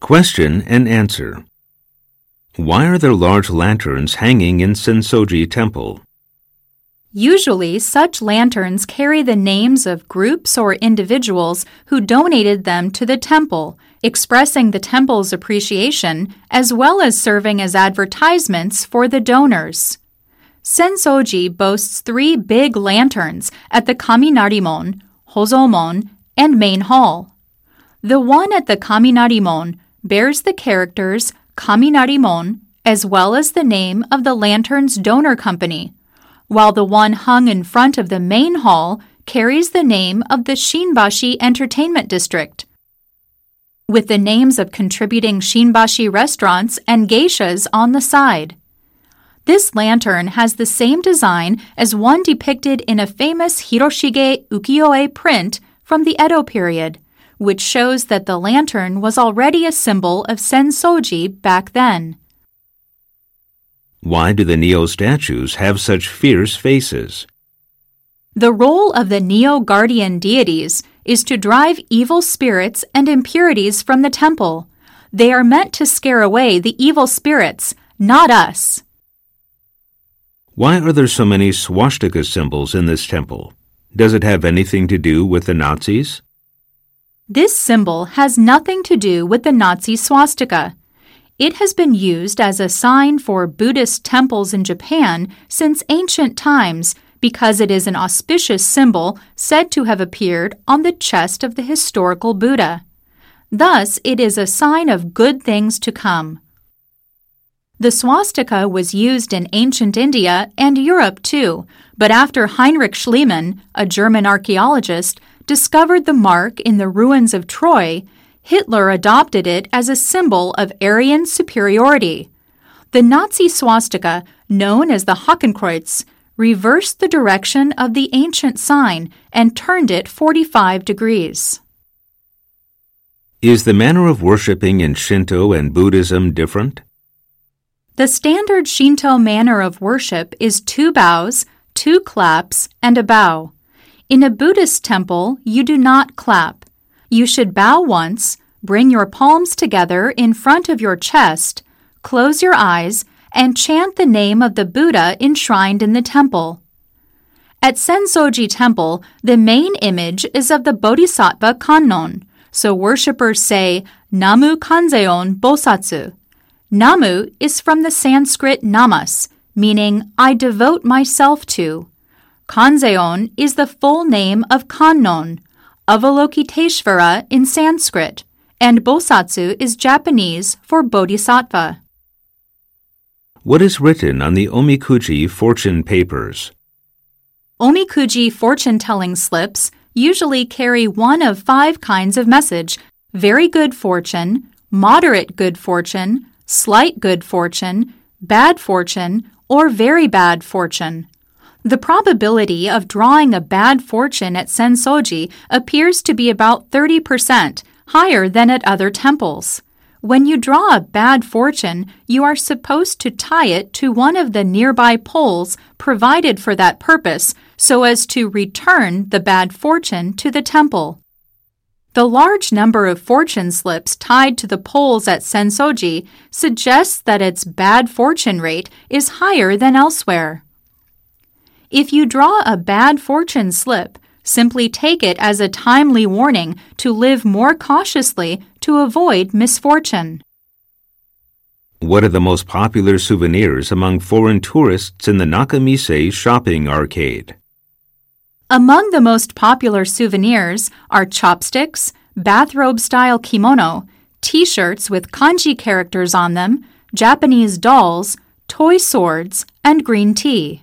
Question and answer. Why are there large lanterns hanging in Sensoji Temple? Usually, such lanterns carry the names of groups or individuals who donated them to the temple, expressing the temple's appreciation as well as serving as advertisements for the donors. Sensoji boasts three big lanterns at the Kaminarimon, Hozomon, and Main Hall. The one at the Kaminarimon bears the characters Kaminarimon as well as the name of the lantern's donor company, while the one hung in front of the main hall carries the name of the Shinbashi Entertainment District. With the names of contributing Shinbashi restaurants and geishas on the side. This lantern has the same design as one depicted in a famous Hiroshige ukiyo-e print from the Edo period which shows that the lantern was already a symbol of Sensoji back then. Why do the Nio statues have such fierce faces? The role of the Nio guardian deities is to drive evil spirits and impurities from the temple. They are meant to scare away the evil spirits, not us. Why are there so many swastika symbols in this temple? Does it have anything to do with the Nazis? This symbol has nothing to do with the Nazi swastika. It has been used as a sign for Buddhist temples in Japan since ancient times because it is an auspicious symbol said to have appeared on the chest of the historical Buddha. Thus, it is a sign of good things to come. The swastika was used in ancient India and Europe too, but after Heinrich Schliemann, a German archaeologist, discovered the mark in the ruins of Troy, Hitler adopted it as a symbol of Aryan superiority. The Nazi swastika, known as the Hakenkreuz, reversed the direction of the ancient sign and turned it 45 degrees. Is the manner of worshipping in Shinto and Buddhism different? The standard Shinto manner of worship is two bows, two claps, and a bow. In a Buddhist temple, you do not clap. You should bow once, bring your palms together in front of your chest, close your eyes, and chant the name of the Buddha enshrined in the temple. At Sensoji Temple, the main image is of the Bodhisattva Kannon, so worshippers say Namu Kanzeon Bosatsu. Namu is from the Sanskrit namas, meaning I devote myself to. Kanzeon is the full name of Kannon, Avalokiteshvara in Sanskrit, and Bosatsu is Japanese for Bodhisattva. What is written on the Omikuji fortune papers? Omikuji fortune telling slips usually carry one of five kinds of message very good fortune, moderate good fortune, slight good fortune, bad fortune, or very bad fortune. The probability of drawing a bad fortune at Sensoji appears to be about 30%, higher than at other temples. When you draw a bad fortune, you are supposed to tie it to one of the nearby poles provided for that purpose so as to return the bad fortune to the temple. The large number of fortune slips tied to the poles at Sensoji suggests that its bad fortune rate is higher than elsewhere. If you draw a bad fortune slip, simply take it as a timely warning to live more cautiously to avoid misfortune. What are the most popular souvenirs among foreign tourists in the Nakamise shopping arcade? Among the most popular souvenirs are chopsticks, bathrobe style kimono, t shirts with kanji characters on them, Japanese dolls, toy swords, and green tea.